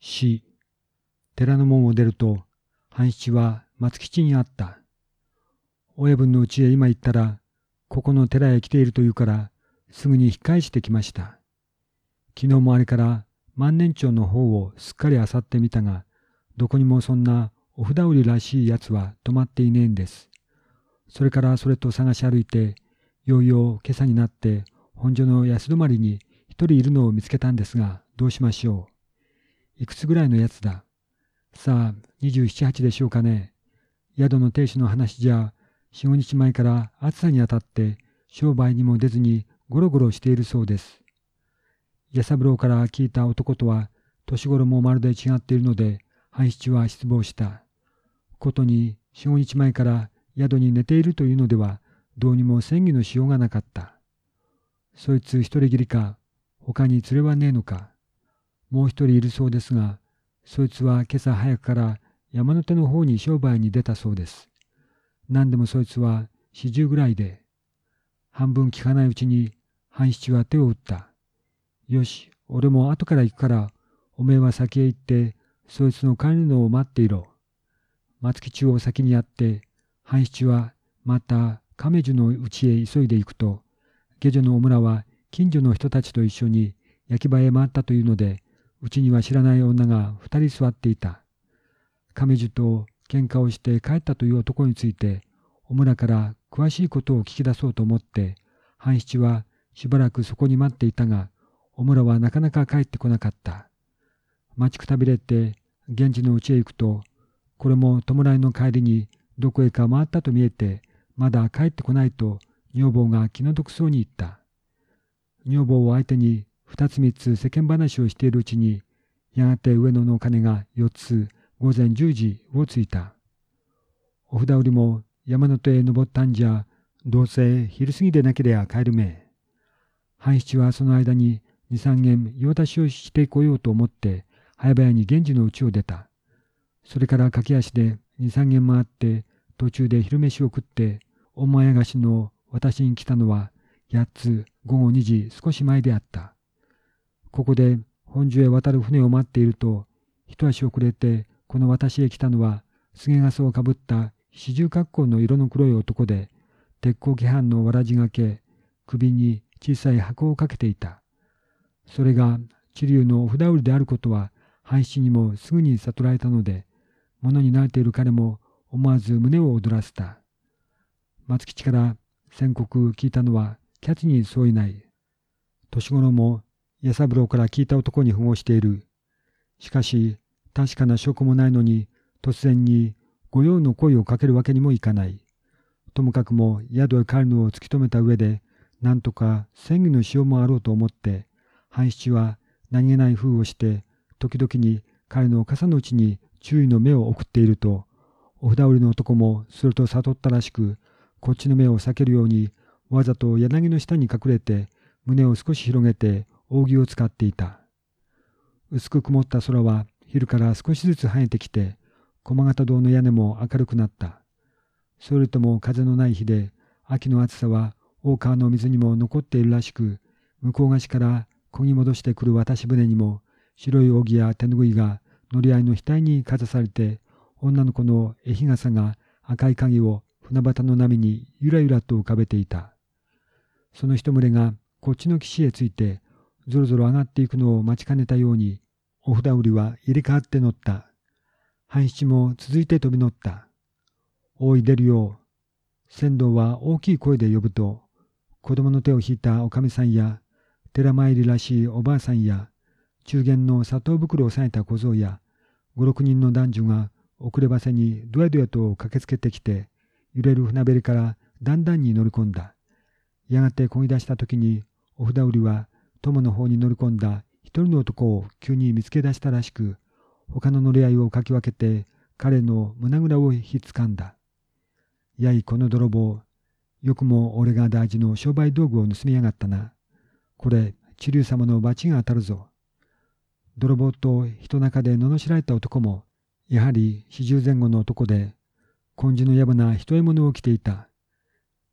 死。寺の門を出ると、半七は松吉にあった。親分の家へ今行ったら、ここの寺へ来ているというから、すぐに引っ返してきました。昨日もあれから万年町の方をすっかり漁ってみたが、どこにもそんなお札売りらしいやつは止まっていねえんです。それからそれと探し歩いて、ようよう今朝になって本所の安止まりに一人いるのを見つけたんですが、どうしましょう。いくつぐらいのやつだ？さあ、二十七八でしょうかね。宿の亭主の話じゃ、四五日前から暑さにあたって商売にも出ずにゴロゴロしているそうです。矢三郎から聞いた男とは年頃もまるで違っているので、半七は失望した。ことに四五日前から宿に寝ているというのでは、どうにも戦議のしようがなかった。そいつ一人きりか、他に連れはねえのか。もう一人いるそうですが、そいつは今朝早くから山手の方に商売に出たそうです。何でもそいつは四十ぐらいで、半分聞かないうちに半七は手を打った。よし、俺も後から行くから、おめえは先へ行って、そいつの帰るのを待っていろ。松吉を先にやって、半七はまた亀樹の家へ急いで行くと、下女のお村は近所の人たちと一緒に焼き場へ回ったというので、うちには知らない女が二人座っていた。亀樹と喧嘩をして帰ったという男について、お村から詳しいことを聞き出そうと思って、半七はしばらくそこに待っていたが、お村はなかなか帰ってこなかった。待ちくたびれて、源氏の家へ行くと、これも弔いの帰りにどこへか回ったと見えて、まだ帰ってこないと女房が気の毒そうに言った。女房を相手に二つ三つ世間話をしているうちに、やがて上野の鐘が四つ午前十時をついた。お札売りも山の手へ登ったんじゃ、どうせ昼過ぎでなけりゃ帰るめ。半七はその間に二三軒用出しをしてこようと思って、早々に源氏の家を出た。それから駆け足で二三軒回って、途中で昼飯を食って、お前がしの私に来たのは、八つ午後二時少し前であった。ここで本所へ渡る船を待っていると、一足遅れてこの私へ来たのは、菅笠をかぶった四十格好の色の黒い男で、鉄鋼規範のわらじがけ、首に小さい箱をかけていた。それが知流のお札売りであることは、半七にもすぐに悟られたので、物に慣れている彼も思わず胸を躍らせた。松吉から宣告聞いたのはキャッチに相違ない。年頃も矢三郎から聞いた男に符合している。しかし、確かな証拠もないのに、突然に御用の声をかけるわけにもいかない。ともかくも宿へ帰るのを突き止めた上で、なんとか戦議のしようもあろうと思って、半七は何気ない風をして、時々に彼の傘のうちに注意の目を送っていると、お札売りの男もすると悟ったらしく、こっちの目を避けるように、わざと柳の下に隠れて、胸を少し広げて扇を使っていた。薄く曇った空は昼から少しずつ生えてきて、駒形堂の屋根も明るくなった。それとも風のない日で、秋の暑さは大川の水にも残っているらしく、向こう岸から漕ぎ戻してくる渡し船にも、白い扇や手ぬぐいが乗り合いの額にかざされて、女の子の絵日傘が赤い影を船端の波にゆらゆらと浮かべていた。その一群れがこっちの岸へついて、ぞろぞろ上がっていくのを待ちかねたように、お札売りは入れ替わって乗った。半七も続いて飛び乗った。おい出るよ。船頭は大きい声で呼ぶと、子供の手を引いたおかみさんや、寺参りらしいおばあさんや、中元の砂糖袋を押さえた小僧や、五六人の男女が遅ればせにどやどやと駆けつけてきて、揺れる船べりからだんだんに乗り込んだ。やがて漕ぎ出した時に、お札売りは友の方に乗り込んだ一人の男を急に見つけ出したらしく、他の乗り合いをかき分けて彼の胸ぐらをひっつかんだ。やいこの泥棒、よくも俺が大事の商売道具を盗みやがったな。これ、知龍様の罰が当たるぞ。泥棒と人中で罵られた男も、やはり四十前後の男で、根治のやぶな一獲物を着ていた。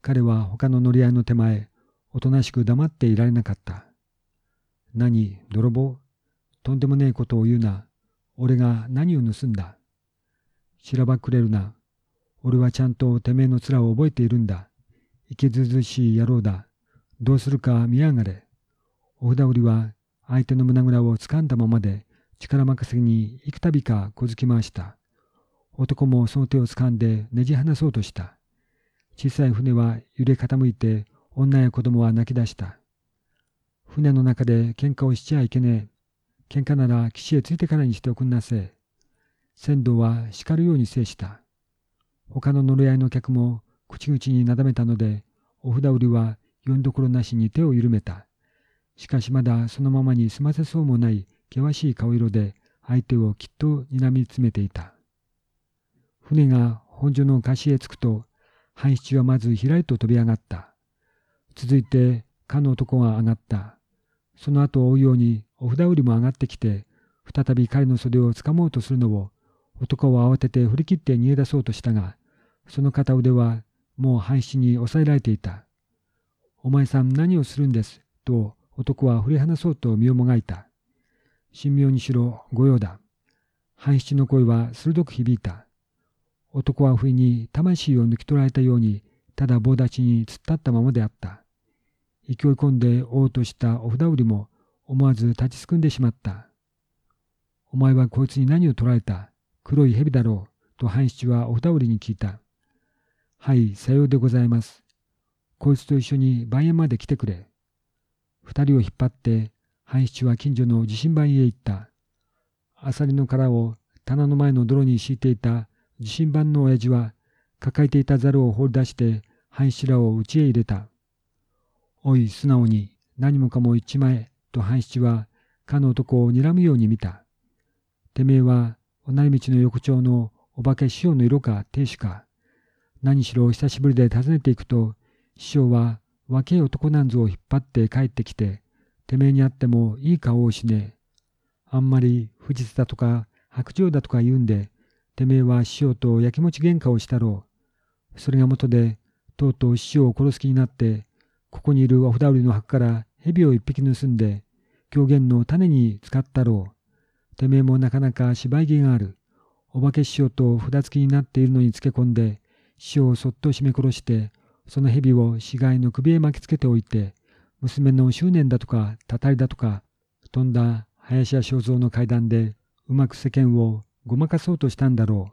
彼は他の乗り合いの手前、おとなしく黙っていられなかった。何、泥棒？とんでもねえことを言うな。俺が何を盗んだ？しらばっくれるな。俺はちゃんとてめえの面を覚えているんだ。いけずずしい野郎だ。どうするか見やがれ。お札売りは相手の胸ぐらを掴んだままで力任せに幾度か小突き回した。男もその手を掴んでねじ離そうとした。小さい船は揺れ傾いて女や子供は泣き出した。船の中で喧嘩をしちゃいけねえ。喧嘩なら岸へついてからにしておくんなせえ。船頭は叱るように制した。他の乗り合いの客も口々になだめたので、お札売りは読んどころなしに手を緩めた。しかしまだそのままに済ませそうもない険しい顔色で相手をきっと睨みつめていた。船が本所の貸しへ着くと、半七はまずひらりと飛び上がった。続いて、かの男が上がった。その後追うようにお札売りも上がってきて、再び彼の袖をつかもうとするのを、男は慌てて振り切って逃げ出そうとしたが、その片腕はもう半七に抑えられていた。お前さん何をするんです？と男は振り離そうと身をもがいた。神妙にしろ御用だ。半七の声は鋭く響いた。男は不意に魂を抜き取られたように、ただ棒立ちに突っ立ったままであった。勢い込んで追おうとしたお札売りも思わず立ちすくんでしまった。お前はこいつに何を取られた？黒い蛇だろうと半七はお札売りに聞いた。はい、さようでございます。こいつと一緒に番屋まで来てくれ。二人を引っ張って半七は近所の地震盤へ行った。アサリの殻を棚の前の泥に敷いていた地震盤の親父は抱えていたザルを放り出して半七らを家へ入れた。おい、素直に何もかも言っちまえと半七はかの男を睨むように見た。てめえは同じ道の横丁のお化け師匠の色か亭主か。何しろ久しぶりで訪ねていくと師匠は若い男なんぞを引っ張って帰ってきて、てめえに会ってもいい顔をしねえ。あんまり不実だとか白状だとか言うんで、てめえは師匠とやきもち喧嘩をしたろう。それが元で、とうとう師匠を殺す気になって、ここにいるお札売りの箱から蛇を一匹盗んで、狂言の種に使ったろう。てめえもなかなか芝居気がある。お化け師匠と札付きになっているのにつけ込んで、師匠をそっと絞め殺して、その蛇を死骸の首へ巻きつけておいて、娘の執念だとか、たたりだとか、飛んだ林家正蔵の階段で、うまく世間をごまかそうとしたんだろ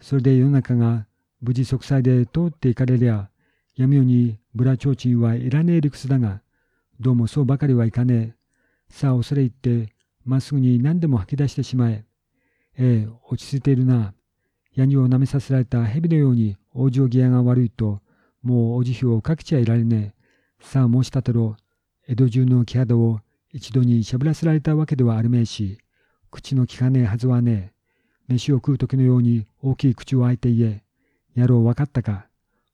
う。それで世の中が無事息災で通っていかれりゃ、闇夜にブラ提灯はいらねえ理屈だが、どうもそうばかりはいかねえ。さあ恐れ入って、まっすぐに何でも吐き出してしまえ。ええ、落ち着いているな。ヤニを舐めさせられた蛇のように往生際が悪いと、もうお慈悲をかけちゃいられねえ。さあ申し立てろ。江戸中の木肌を一度にしゃぶらせられたわけではあるめえし、口の利かねえはずはねえ。飯を食う時のように大きい口を開いて言え。野郎分かったか。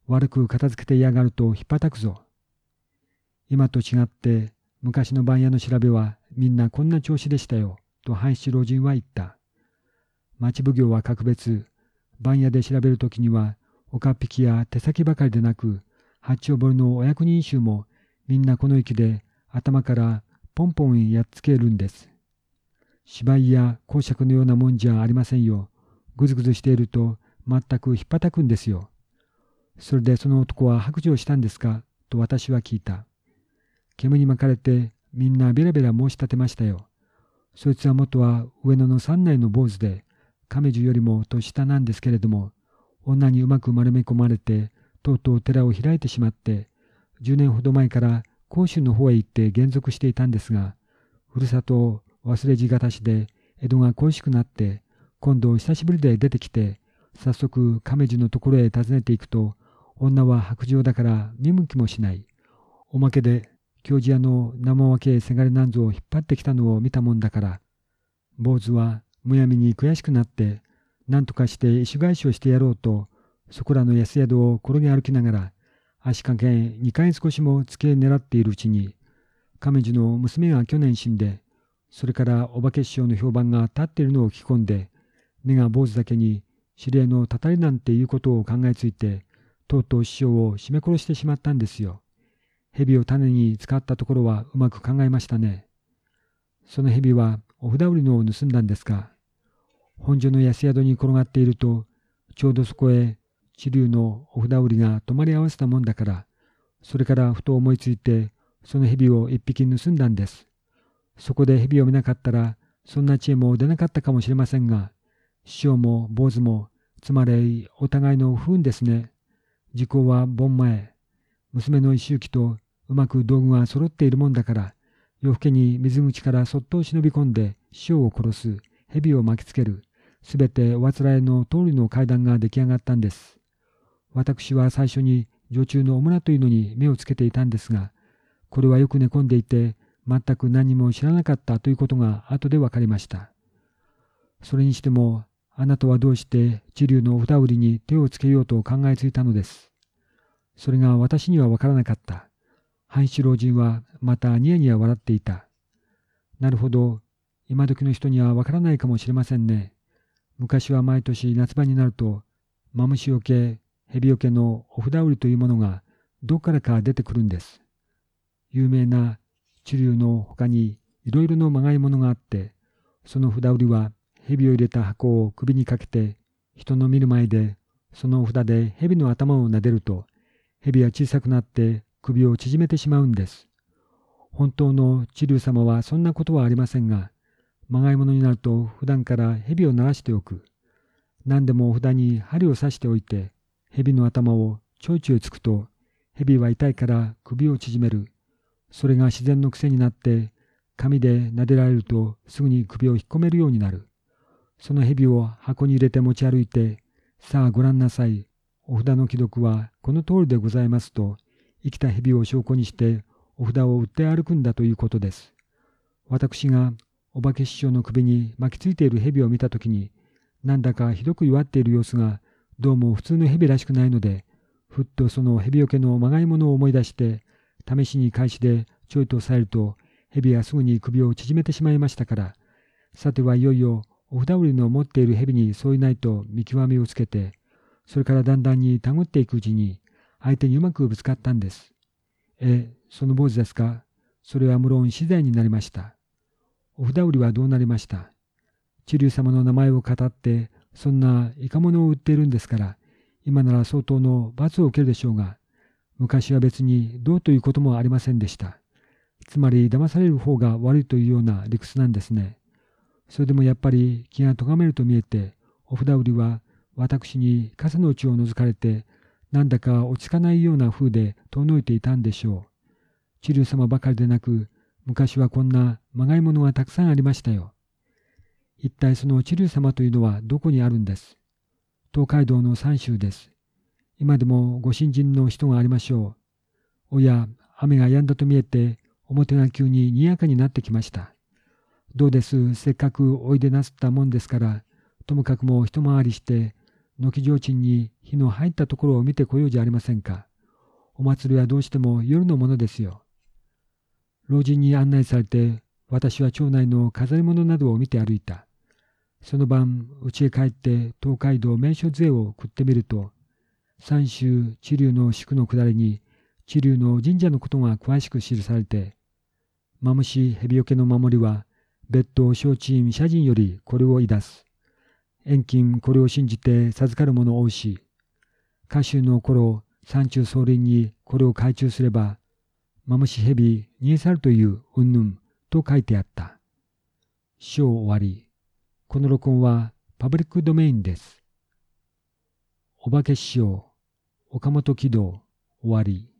悪く片付けて嫌がるとひっぱたくぞ。今と違って昔の番屋の調べはみんなこんな調子でしたよ。と半七老人は言った。町奉行は格別。番屋で調べるときには岡っ引きや手先ばかりでなく八丁堀のお役人衆もみんなこの息で頭からポンポンやっつけるんです。芝居や公爵のようなもんじゃありませんよ。ぐずぐずしていると全くひっぱたくんですよ。それでその男は白状したんですか？と私は聞いた。煙に巻かれてみんなベラベラ申し立てましたよ。そいつは元は上野の山内の坊主で、亀樹よりも年下なんですけれども、女にうまく丸め込まれて、とうとう寺を開いてしまって、10年ほど前から甲州の方へ行って減俗していたんですが、ふるさとを忘れじがたしで江戸が恋しくなって、今度久しぶりで出てきて、早速亀樹のところへ訪ねていくと、女は白状だから見向きもしない。おまけで、教授屋の生分けせがれなんぞを引っ張ってきたのを見たもんだから、坊主はむやみに悔しくなって、何とかして石返しをしてやろうと、そこらの安宿を転げ歩きながら、足掛け2回少しも付け狙っているうちに、亀樹の娘が去年死んで、それからお化け師匠の評判が立っているのを聞き込んで、目が坊主だけに知り合いのたたりなんていうことを考えついて、とうとう師匠を絞め殺してしまったんですよ。蛇を種に使ったところはうまく考えましたね。その蛇はお札売りのを盗んだんですか。本所の安宿に転がっていると、ちょうどそこへ地流のお札売りが泊まり合わせたもんだから、それからふと思いついて、その蛇を一匹盗んだんです。そこで蛇を見なかったら、そんな知恵も出なかったかもしれませんが、師匠も坊主も、つまりお互いの不運ですね。時効は盆前。娘の一周期とうまく道具が揃っているもんだから、夜更けに水口からそっと忍び込んで師匠を殺す、蛇を巻きつける、すべておあつらえの通りの階段が出来上がったんです。私は最初に女中のオムラというのに目をつけていたんですが、これはよく寝込んでいて、全く何も知らなかったということが後で分かりました。それにしても、あなたはどうして地流のお札売りに手をつけようと考えついたのです。それが私には分からなかった。半一老人はまたニヤニヤ笑っていた。なるほど、今時の人には分からないかもしれませんね。昔は毎年夏場になると、マムシよけ、ヘビよけのお札売りというものがどこからか出てくるんです。有名な地流の他にいろいろのまがいものがあって、その札売りは蛇を入れた箱を首にかけて、人の見る前で、その札で蛇の頭を撫でると、蛇は小さくなって首を縮めてしまうんです。本当の地流様はそんなことはありませんが、まがいものになると普段から蛇を鳴らしておく。何でも札に針を刺しておいて、蛇の頭をちょいちょいつくと、蛇は痛いから首を縮める。それが自然の癖になって、紙で撫でられるとすぐに首を引っ込めるようになる。その蛇を箱に入れて持ち歩いて、さあご覧なさい。お札の既読はこの通りでございますと、生きた蛇を証拠にしてお札を売って歩くんだということです。私がお化け師匠の首に巻きついている蛇を見たときに、なんだかひどく弱っている様子が、どうも普通の蛇らしくないので、ふっとその蛇よけのまがいものを思い出して、試しに返しでちょいと押さえると、蛇はすぐに首を縮めてしまいましたから、さてはいよいよお札売りの持っている蛇にそういないと見極めをつけて、それからだんだんにたぐっていくうちに、相手にうまくぶつかったんです。え、その坊主ですか？それは無論死罪になりました。お札売りはどうなりました？知龍様の名前を語って、そんないかものを売っているんですから、今なら相当の罰を受けるでしょうが、昔は別にどうということもありませんでした。つまり騙される方が悪いというような理屈なんですね。それでもやっぱり気が咎めると見えて、お札売りは私に傘の内を覗かれて、なんだか落ち着かないような風で遠のいていたんでしょう。知龍様ばかりでなく、昔はこんなまがいものがたくさんありましたよ。一体その知龍様というのはどこにあるんです？東海道の三州です。今でもご新人の人がありましょう。おや、雨が止んだと見えて、表が急ににやかになってきました。どうです、せっかくおいでなすったもんですから、ともかくも一回りして、軒提灯に火の入ったところを見てこようじゃありませんか。お祭りはどうしても夜のものですよ。老人に案内されて、私は町内の飾り物などを見て歩いた。その晩、家へ帰って東海道名所杖を食ってみると、三州地流の宿の下りに、地流の神社のことが詳しく記されて、マムシ蛇よけの守りは、別途承知員社人よりこれを言いだす。遠近これを信じて授かる者多し、歌手の頃、山中総林にこれを改鋳すれば、マムシ蛇逃げ去るという云々と書いてあった。章終わり。この録音はパブリックドメインです。お化け師匠、岡本喜道、終わり。